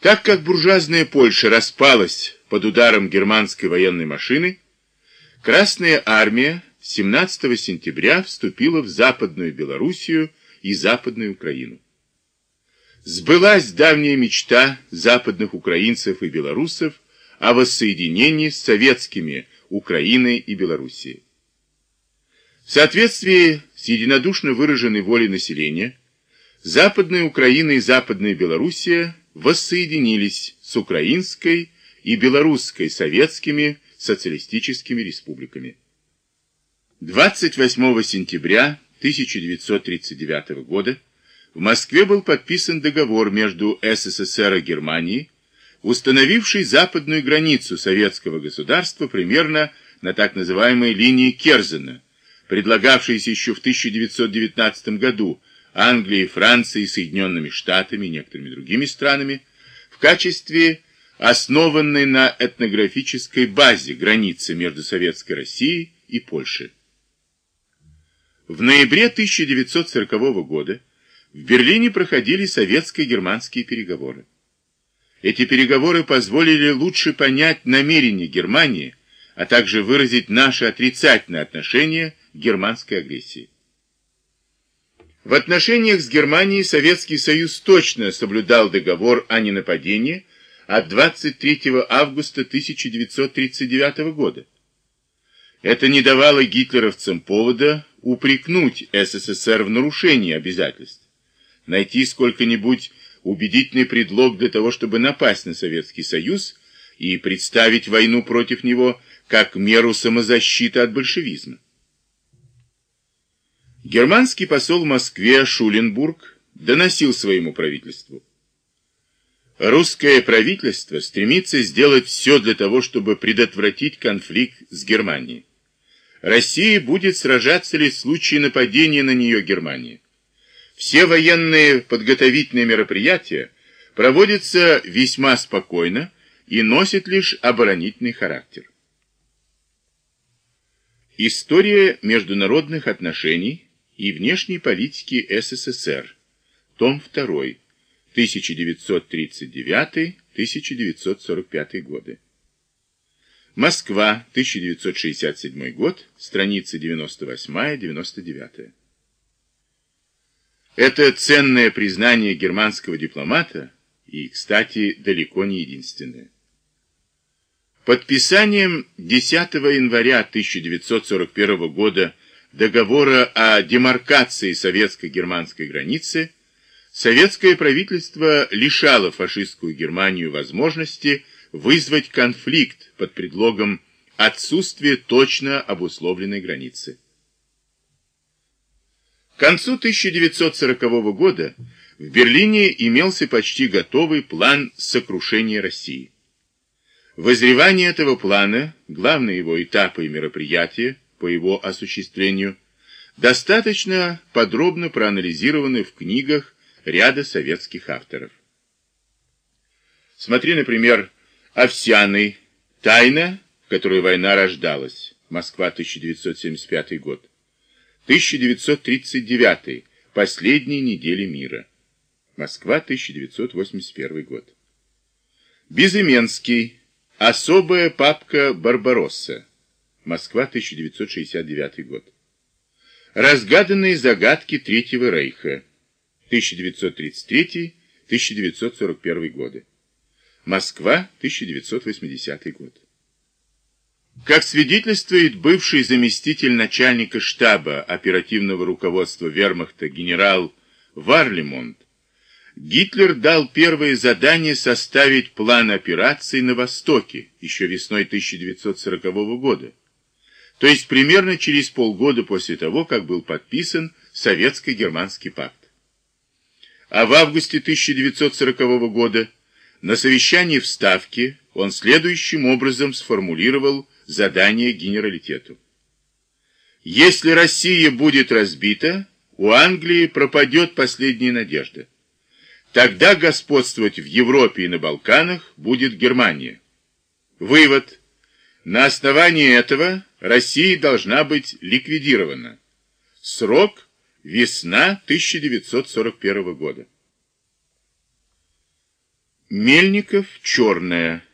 Так как буржуазная Польша распалась под ударом германской военной машины, Красная армия 17 сентября вступила в Западную Белоруссию и Западную Украину. Сбылась давняя мечта западных украинцев и белорусов о воссоединении с советскими Украиной и Белоруссией. В соответствии с единодушно выраженной волей населения, Западная Украина и Западная Белоруссия воссоединились с украинской и белорусской советскими социалистическими республиками. 28 сентября 1939 года в Москве был подписан договор между СССР и Германией, установивший западную границу советского государства примерно на так называемой линии Керзена, предлагавшейся еще в 1919 году Англией, Францией, Соединенными Штатами и некоторыми другими странами в качестве основанной на этнографической базе границы между Советской Россией и Польшей. В ноябре 1940 года в Берлине проходили советско-германские переговоры. Эти переговоры позволили лучше понять намерения Германии, а также выразить наше отрицательное отношение к германской агрессии. В отношениях с Германией Советский Союз точно соблюдал договор о ненападении от 23 августа 1939 года. Это не давало гитлеровцам повода упрекнуть СССР в нарушении обязательств, найти сколько-нибудь убедительный предлог для того, чтобы напасть на Советский Союз и представить войну против него как меру самозащиты от большевизма. Германский посол в Москве Шуленбург доносил своему правительству. Русское правительство стремится сделать все для того, чтобы предотвратить конфликт с Германией. Россия будет сражаться ли в случае нападения на нее Германии. Все военные подготовительные мероприятия проводятся весьма спокойно и носят лишь оборонительный характер. История международных отношений и внешней политики СССР. Том 2. 1939-1945 годы. Москва, 1967 год, страницы 98-99. Это ценное признание германского дипломата и, кстати, далеко не единственное. Подписанием 10 января 1941 года договора о демаркации советско-германской границы, советское правительство лишало фашистскую Германию возможности вызвать конфликт под предлогом отсутствия точно обусловленной границы. К концу 1940 года в Берлине имелся почти готовый план сокрушения России. Возревание этого плана, главные его этапы и мероприятия, по его осуществлению, достаточно подробно проанализированы в книгах ряда советских авторов. Смотри, например, Овсяный «Тайна, в которой война рождалась», Москва, 1975 год. 1939 Последние недели мира. Москва, 1981 год. Безыменский. Особая папка Барбаросса. Москва, 1969 год. Разгаданные загадки Третьего Рейха. 1933-1941 годы. Москва, 1980 год. Как свидетельствует бывший заместитель начальника штаба оперативного руководства вермахта генерал Варлемонт, Гитлер дал первое задание составить план операций на Востоке еще весной 1940 года то есть примерно через полгода после того, как был подписан Советско-Германский пакт. А в августе 1940 года на совещании в Ставке он следующим образом сформулировал задание генералитету. Если Россия будет разбита, у Англии пропадет последняя надежда. Тогда господствовать в Европе и на Балканах будет Германия. Вывод. На основании этого Россия должна быть ликвидирована. Срок – весна 1941 года. Мельников, черная.